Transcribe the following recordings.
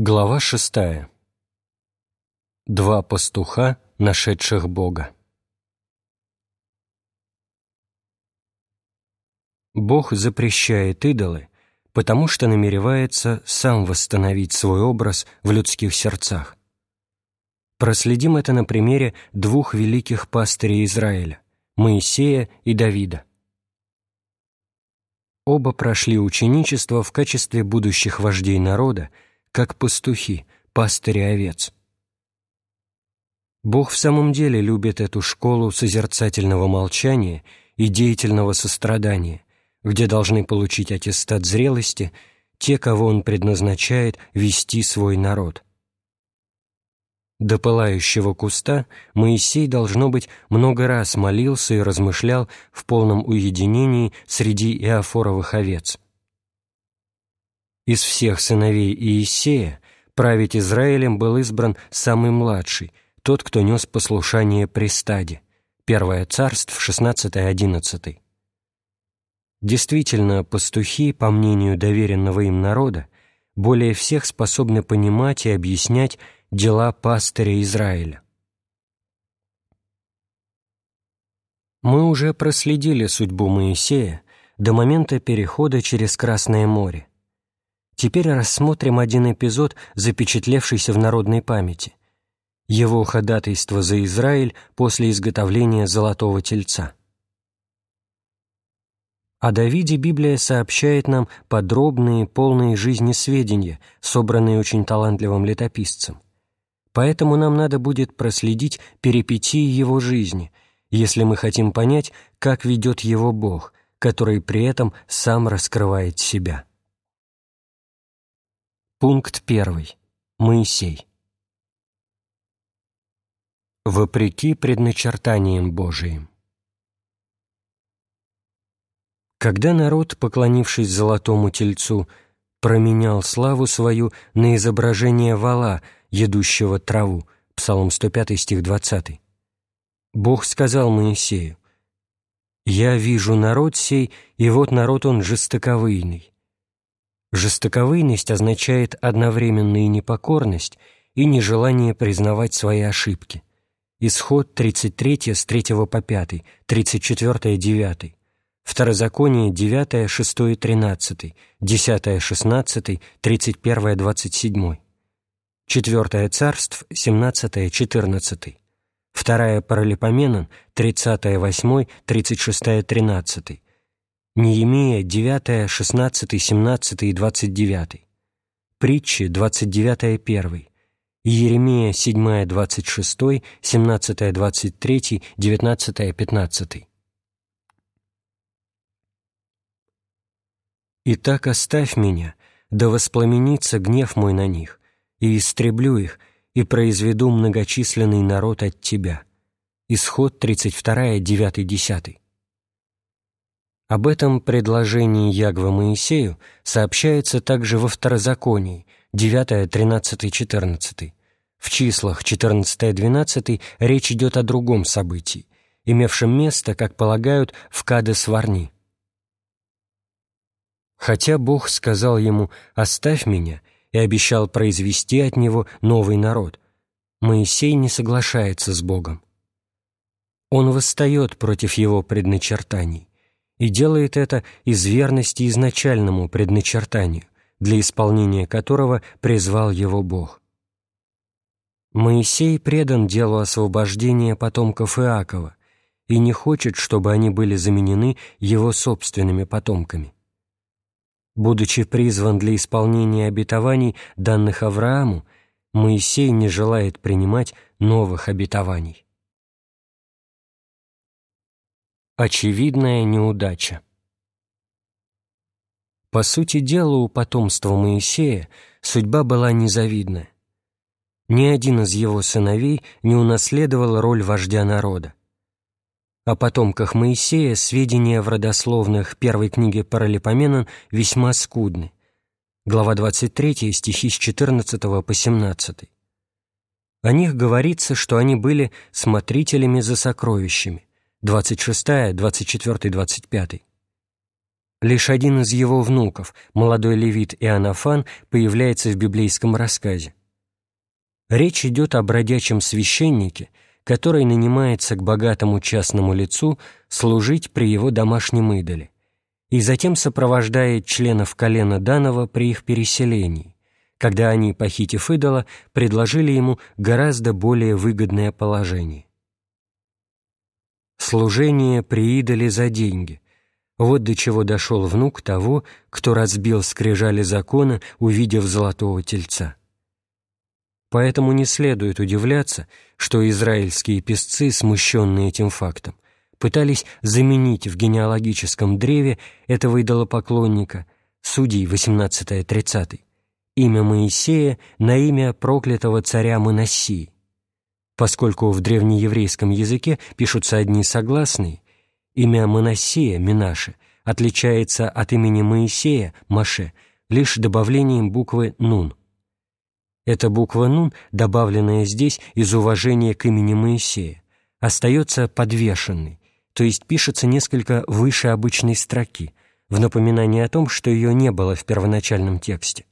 Глава шестая. Два пастуха, нашедших Бога. Бог запрещает идолы, потому что намеревается сам восстановить свой образ в людских сердцах. Проследим это на примере двух великих пастырей Израиля – Моисея и Давида. Оба прошли ученичество в качестве будущих вождей народа – как пастухи, пастыри овец. Бог в самом деле любит эту школу созерцательного молчания и деятельного сострадания, где должны получить аттестат зрелости те, кого Он предназначает вести свой народ. До пылающего куста Моисей, должно быть, много раз молился и размышлял в полном уединении среди иофоровых овец – из всех сыновей Иисея править Израилем был избран самый младший, тот, кто нес послушание при стаде. Первое царство, 16-11. Действительно, пастухи, по мнению доверенного им народа, более всех способны понимать и объяснять дела пастыря Израиля. Мы уже проследили судьбу Моисея до момента перехода через Красное море. Теперь рассмотрим один эпизод, запечатлевшийся в народной памяти. Его ходатайство за Израиль после изготовления золотого тельца. О Давиде Библия сообщает нам подробные, полные жизни сведения, собранные очень талантливым летописцем. Поэтому нам надо будет проследить перипетии его жизни, если мы хотим понять, как ведет его Бог, который при этом сам раскрывает себя. Пункт первый. Моисей. Вопреки предначертаниям Божиим. Когда народ, поклонившись золотому тельцу, променял славу свою на изображение вала, едущего траву, Псалом 105, стих 20, Бог сказал Моисею, «Я вижу народ сей, и вот народ он жестоковыйный, Жестоковыйность означает одновременно и непокорность, и нежелание признавать свои ошибки. Исход 33 с 3 по 5, 34 9, Второзаконие 9, 6 13, 10, 16, 31, 27. Четвертое царств 17, 14. Вторая Паралипоменон 30, 8, 36, 13. Неемия 9, 16, 17 и 29. Притчи 29, 1. Еремия 7, 26, 17, 23, 19, 15. «Итак оставь меня, да воспламенится гнев мой на них, и истреблю их, и произведу многочисленный народ от тебя». Исход 32, 9, 10. Об этом предложении Ягва Моисею сообщается также во Второзаконии, 9, 13, 14. В числах 14, 12 речь идет о другом событии, имевшем место, как полагают, в Кадес-Варни. Хотя Бог сказал ему «оставь меня» и обещал произвести от него новый народ, Моисей не соглашается с Богом. Он восстает против его предначертаний и делает это из верности изначальному предначертанию, для исполнения которого призвал его Бог. Моисей предан делу освобождения потомков Иакова и не хочет, чтобы они были заменены его собственными потомками. Будучи призван для исполнения обетований, данных Аврааму, Моисей не желает принимать новых обетований. Очевидная неудача. По сути дела, у потомства Моисея судьба была незавидная. Ни один из его сыновей не унаследовал роль вождя народа. О потомках Моисея сведения в родословных первой книги Паралипоменон весьма скудны. Глава 23, стихи с 14 по 17. О них говорится, что они были смотрителями за сокровищами. 26, 24, 25. Лишь один из его внуков, молодой левит Иоаннафан, появляется в библейском рассказе. Речь идет о бродячем священнике, который нанимается к богатому частному лицу служить при его домашнем идоле, и затем сопровождает членов колена Данова при их переселении, когда они, похитив идола, предложили ему гораздо более выгодное положение. Служение при идоле за деньги – вот до чего дошел внук того, кто разбил скрижали закона, увидев золотого тельца. Поэтому не следует удивляться, что израильские песцы, смущенные этим фактом, пытались заменить в генеалогическом древе этого идолопоклонника, судей 18-30, имя Моисея на имя проклятого царя Моноссии. Поскольку в древнееврейском языке пишутся одни согласные, имя Моноссия, Минаше, отличается от имени Моисея, Маше, лишь добавлением буквы «нун», эта буква «нун», добавленная здесь из уважения к имени Моисея, остается подвешенной, то есть пишется несколько выше обычной строки, в напоминание о том, что ее не было в первоначальном тексте.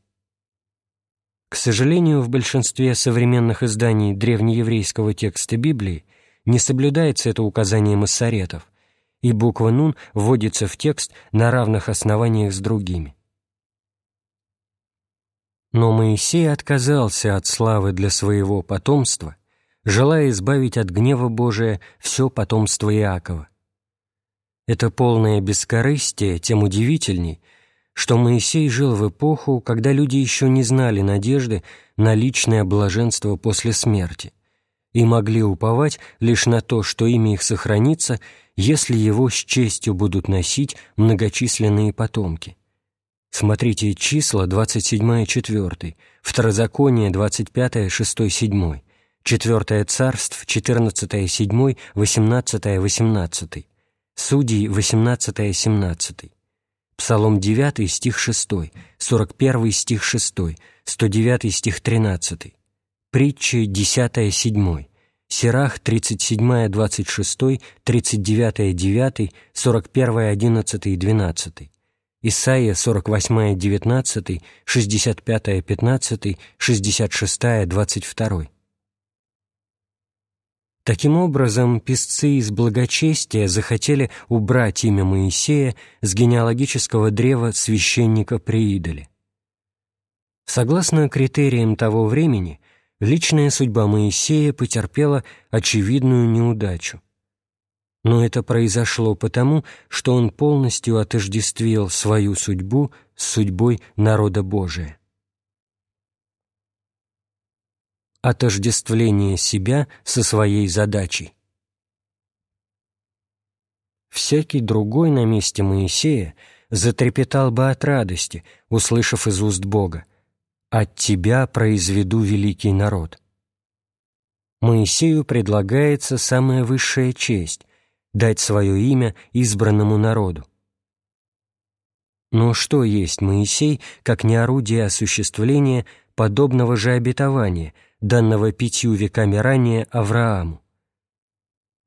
К сожалению, в большинстве современных изданий древнееврейского текста Библии не соблюдается это указание массоретов, и буква «нун» вводится в текст на равных основаниях с другими. Но Моисей отказался от славы для своего потомства, желая избавить от гнева Божия все потомство Иакова. Это полное бескорыстие тем удивительней, что Моисей жил в эпоху, когда люди еще не знали надежды на личное блаженство после смерти и могли уповать лишь на то, что имя их сохранится, если его с честью будут носить многочисленные потомки. Смотрите числа 27-4, Второзаконие 25-6-7, Четвертое царств 14-7, 18-18, Судей 18-17, Псалом 9 стих 6, 41 стих 6, 109 стих 13, Притчи 10-7, Сирах 37-26, 39-9, 41-11-12, Исайя 48-19, 65-15, 66-22. Таким образом, писцы из благочестия захотели убрать имя Моисея с генеалогического древа священника при идоле. Согласно критериям того времени, личная судьба Моисея потерпела очевидную неудачу но это произошло потому, что он полностью отождествил свою судьбу с судьбой народа Божия. Отождествление себя со своей задачей. Всякий другой на месте Моисея затрепетал бы от радости, услышав из уст Бога «От тебя произведу великий народ». Моисею предлагается самая высшая честь дать свое имя избранному народу. Но что есть Моисей, как не орудие осуществления подобного же обетования, данного пятью веками ранее Аврааму?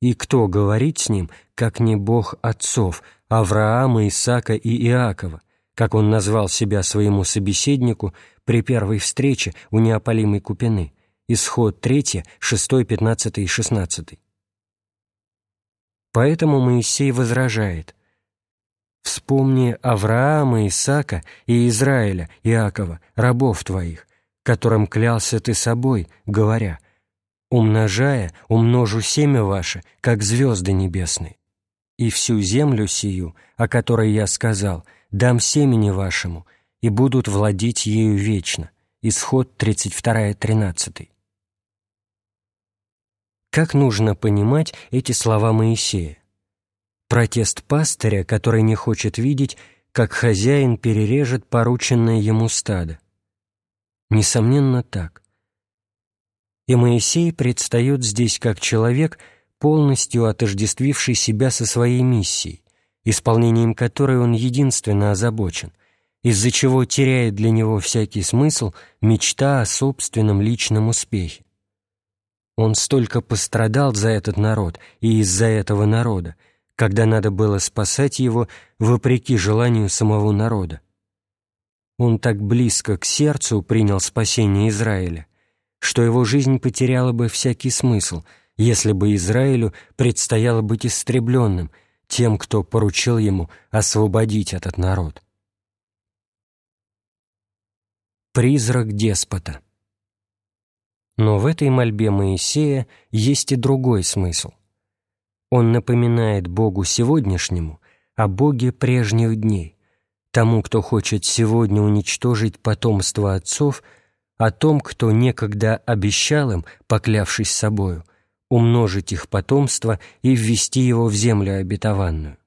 И кто говорит с ним, как не Бог отцов, Авраама, Исаака и Иакова, как он назвал себя своему собеседнику при первой встрече у неопалимой Купины, исход 3, 6, 15 и 16. Поэтому Моисей возражает «Вспомни Авраама, Исаака и Израиля, Иакова, рабов твоих, которым клялся ты собой, говоря, «Умножая, умножу семя ваше, как звезды небесные, и всю землю сию, о которой я сказал, дам семени вашему, и будут владеть ею вечно». Исход 32-13. Как нужно понимать эти слова Моисея? Протест пастыря, который не хочет видеть, как хозяин перережет порученное ему стадо. Несомненно, так. И Моисей предстает здесь как человек, полностью отождествивший себя со своей миссией, исполнением которой он единственно озабочен, из-за чего теряет для него всякий смысл мечта о собственном личном успехе. Он столько пострадал за этот народ и из-за этого народа, когда надо было спасать его вопреки желанию самого народа. Он так близко к сердцу принял спасение Израиля, что его жизнь потеряла бы всякий смысл, если бы Израилю предстояло быть истребленным тем, кто поручил ему освободить этот народ. Призрак деспота но в этой мольбе Моисея есть и другой смысл. Он напоминает Богу сегодняшнему о Боге прежних дней, тому, кто хочет сегодня уничтожить потомство отцов, о том, кто некогда обещал им, поклявшись собою, умножить их потомство и ввести его в землю обетованную.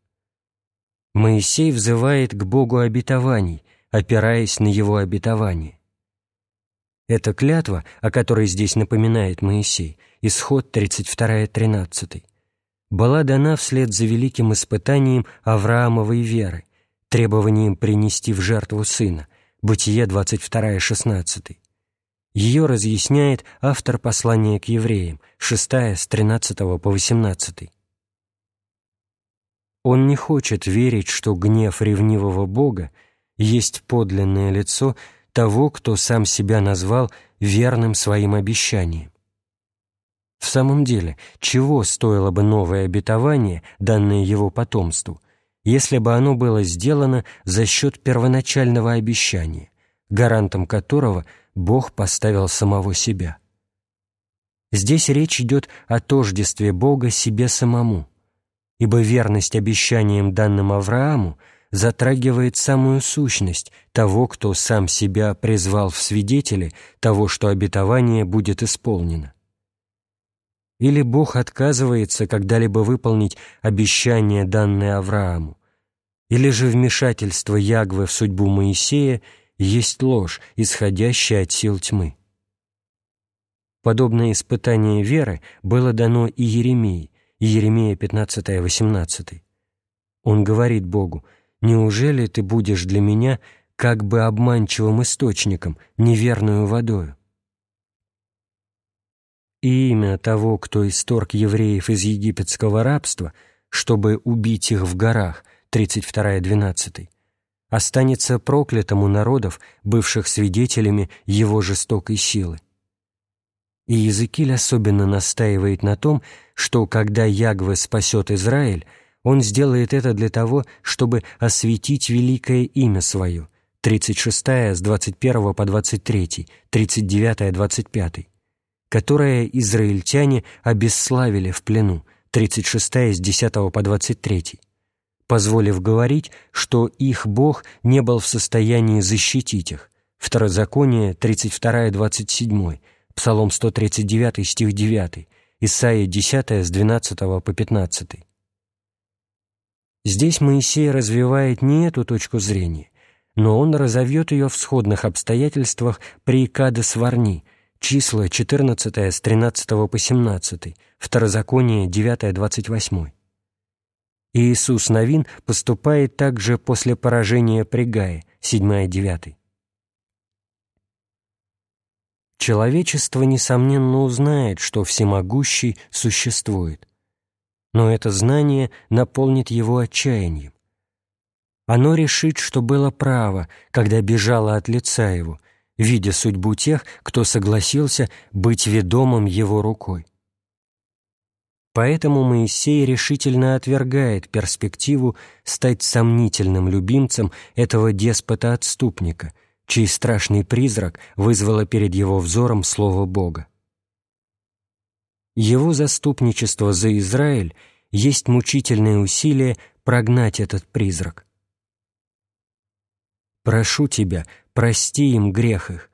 Моисей взывает к Богу обетований, опираясь на его обетование. Эта клятва, о которой здесь напоминает Моисей, исход 32-13, была дана вслед за великим испытанием Авраамовой веры, требованием принести в жертву сына, Бытие 22-16. Ее разъясняет автор послания к евреям, 6 с 13 по 18. Он не хочет верить, что гнев ревнивого Бога есть подлинное лицо того, кто сам себя назвал верным своим обещанием. В самом деле, чего стоило бы новое обетование, данное его потомству, если бы оно было сделано за счет первоначального обещания, гарантом которого Бог поставил самого себя? Здесь речь идет о тождестве Бога себе самому, ибо верность обещаниям, данным Аврааму, затрагивает самую сущность того, кто сам себя призвал в свидетели того, что обетование будет исполнено. Или Бог отказывается когда-либо выполнить обещание, данное Аврааму, или же вмешательство Ягвы в судьбу Моисея есть ложь, исходящая от сил тьмы. Подобное испытание веры было дано и Еремии, Еремия 15-18. Он говорит Богу, Неужели ты будешь для меня как бы обманчивым источником, неверную водою? И имя того, кто исторг евреев из египетского рабства, чтобы убить их в горах, 32-12, останется проклятым у народов, бывших свидетелями его жестокой силы. И Языкиль особенно настаивает на том, что когда Ягве спасет Израиль, он сделает это для того, чтобы осветить великое имя свое, 36 с 21 по 23, 39 25, которое израильтяне обесславили в плену, 36 с 10 по 23, позволив говорить, что их Бог не был в состоянии защитить их, Второзаконие 32-27, Псалом 139 стих 9, Исайя 10 с 12 по 15. Здесь Моисей развивает не эту точку зрения, но он разовьет ее в сходных обстоятельствах при Кадес-Варни, числа 14 с 13 по 17, Второзаконие 9-28. Иисус Новин поступает также после поражения при Гае, 7-9. Человечество, несомненно, узнает, что Всемогущий существует но это знание наполнит его отчаянием. Оно решит, что было право, когда бежало от лица его, видя судьбу тех, кто согласился быть ведомым его рукой. Поэтому Моисей решительно отвергает перспективу стать сомнительным любимцем этого деспота-отступника, чей страшный призрак вызвало перед его взором слово Бога. Его заступничество за Израиль есть мучительное усилие прогнать этот призрак. «Прошу тебя, прости им грех их,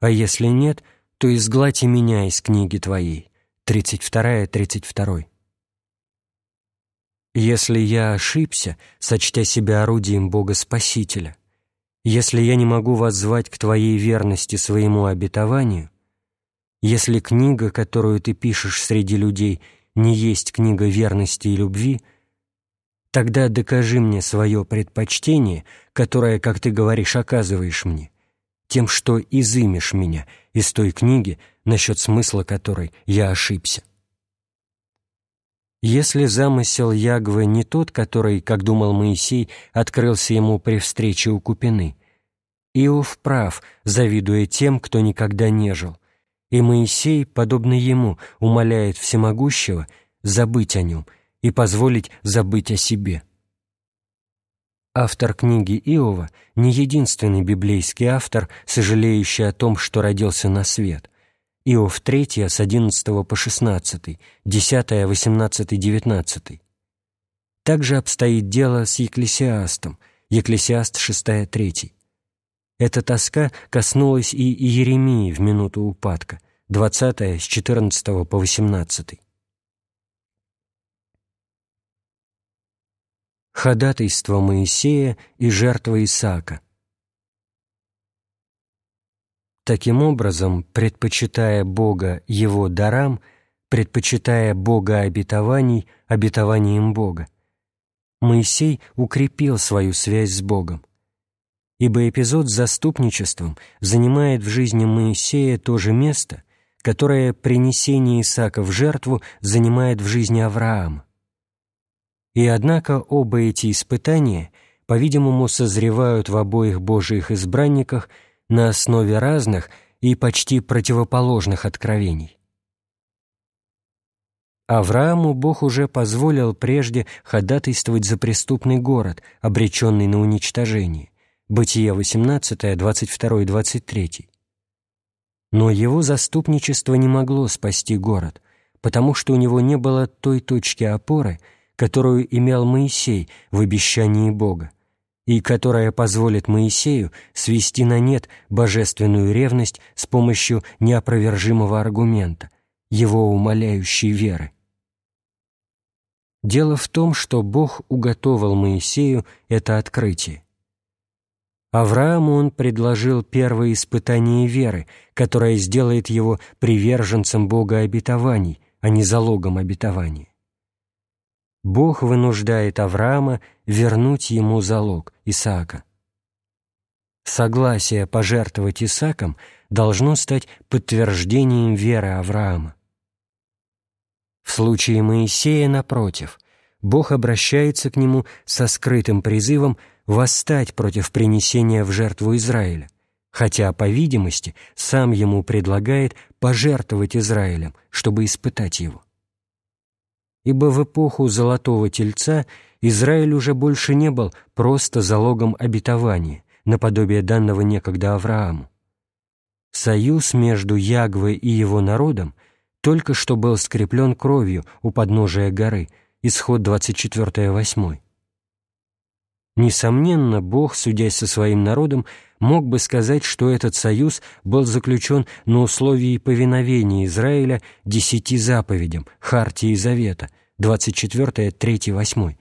а если нет, то изгладь и меня из книги твоей». 32-32. Если я ошибся, сочтя себя орудием Бога Спасителя, если я не могу воззвать к Твоей верности своему обетованию, если книга, которую ты пишешь среди людей, не есть книга верности и любви, тогда докажи мне свое предпочтение, которое, как ты говоришь, оказываешь мне, тем, что изымешь меня из той книги, насчет смысла которой я ошибся. Если замысел Ягвы не тот, который, как думал Моисей, открылся ему при встрече у Купины, Иов прав, завидуя тем, кто никогда не жил, и Моисей, подобно ему, умоляет всемогущего забыть о нем и позволить забыть о себе. Автор книги Иова не единственный библейский автор, сожалеющий о том, что родился на свет. Иов 3 с 11 по 16, 10, 18, 19. Также обстоит дело с Екклесиастом, Екклесиаст 6, 3. Эта тоска коснулась и Иеремии в минуту упадка, 20 с 14 по 18. Ходатайство Моисея и жертва Исаака. Таким образом, предпочитая Бога Его дарам, предпочитая Бога обетований обетованием Бога, Моисей укрепил свою связь с Богом. Ибо эпизод с заступничеством занимает в жизни Моисея то же место, которое принесение Исаака в жертву занимает в жизни Авраама. И однако оба эти испытания, по-видимому, созревают в обоих Божиих избранниках на основе разных и почти противоположных откровений. Аврааму Бог уже позволил прежде ходатайствовать за преступный город, обреченный на уничтожение. Бытие 18, 22 и 23. Но его заступничество не могло спасти город, потому что у него не было той точки опоры – которую имел Моисей в обещании Бога, и которая позволит Моисею свести на нет божественную ревность с помощью неопровержимого аргумента, его умоляющей веры. Дело в том, что Бог уготовил Моисею это открытие. Аврааму он предложил первое испытание веры, которое сделает его приверженцем Бога обетований, а не залогом обетования. Бог вынуждает Авраама вернуть ему залог Исаака. Согласие пожертвовать Исааком должно стать подтверждением веры Авраама. В случае Моисея, напротив, Бог обращается к нему со скрытым призывом восстать против принесения в жертву Израиля, хотя, по видимости, сам ему предлагает пожертвовать Израилем, чтобы испытать его ибо в эпоху Золотого Тельца Израиль уже больше не был просто залогом обетования, наподобие данного некогда Аврааму. Союз между Ягвой и его народом только что был скреплен кровью у подножия горы, исход 24-8. Несомненно, Бог, судясь со своим народом, мог бы сказать, что этот союз был заключен на условии повиновения Израиля десяти заповедям, Хартии Завета, 24, 3, 8,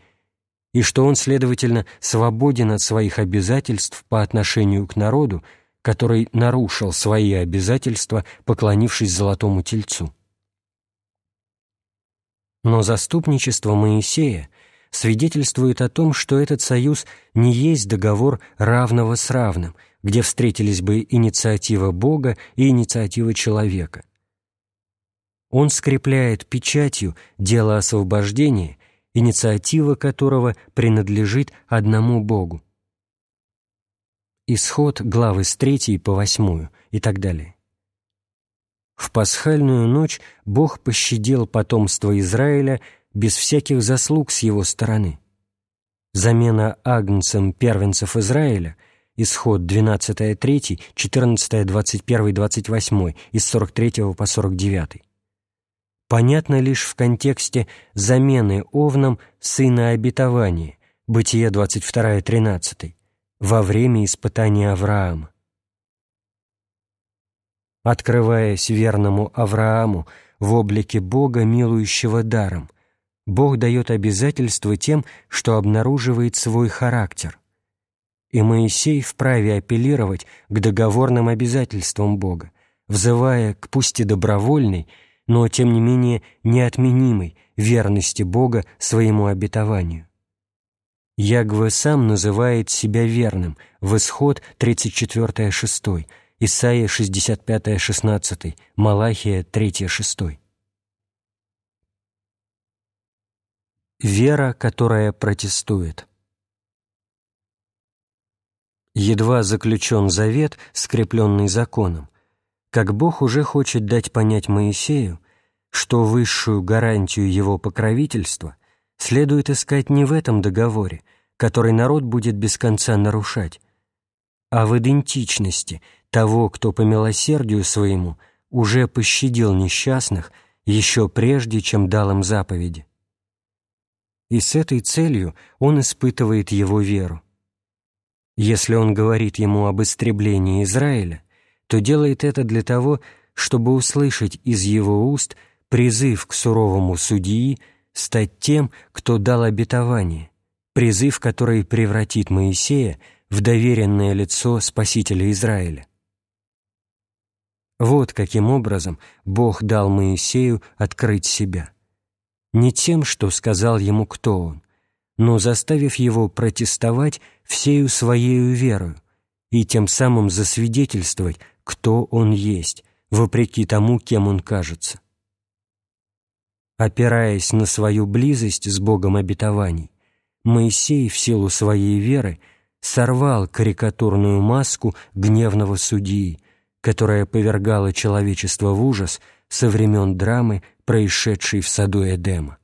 и что он, следовательно, свободен от своих обязательств по отношению к народу, который нарушил свои обязательства, поклонившись золотому тельцу. Но заступничество Моисея свидетельствует о том, что этот союз не есть договор равного с равным – где встретились бы инициатива Бога и инициатива человека. Он скрепляет печатью дело освобождения, инициатива которого принадлежит одному Богу. Исход главы с 3 по 8 и так далее. В пасхальную ночь Бог пощадил потомство Израиля без всяких заслуг с его стороны. Замена агнцем первенцев Израиля – Исход 12-3, 14-21-28, из 43 по 49. Понятно лишь в контексте замены Овном сына обетования, Бытие 22-13, во время испытания Авраама. Открываясь верному Аврааму в облике Бога, милующего даром, Бог дает обязательство тем, что обнаруживает свой характер и Моисей вправе апеллировать к договорным обязательствам Бога, взывая к пусть и добровольной, но тем не менее неотменимой верности Бога своему обетованию. Ягве сам называет себя верным в Исход 34-6, Исайя 65-16, Малахия 3-6. Вера, которая протестует. Едва заключен завет, скрепленный законом, как Бог уже хочет дать понять Моисею, что высшую гарантию его покровительства следует искать не в этом договоре, который народ будет без конца нарушать, а в идентичности того, кто по милосердию своему уже пощадил несчастных еще прежде, чем дал им заповеди. И с этой целью он испытывает его веру. Если он говорит ему об истреблении Израиля, то делает это для того, чтобы услышать из его уст призыв к суровому судьи стать тем, кто дал обетование, призыв, который превратит Моисея в доверенное лицо Спасителя Израиля. Вот каким образом Бог дал Моисею открыть себя. Не тем, что сказал ему, кто он, но заставив его протестовать всею своею верою и тем самым засвидетельствовать, кто он есть, вопреки тому, кем он кажется. Опираясь на свою близость с Богом обетований, Моисей в силу своей веры сорвал карикатурную маску гневного судьи, которая повергала человечество в ужас со времен драмы, происшедшей в саду Эдема.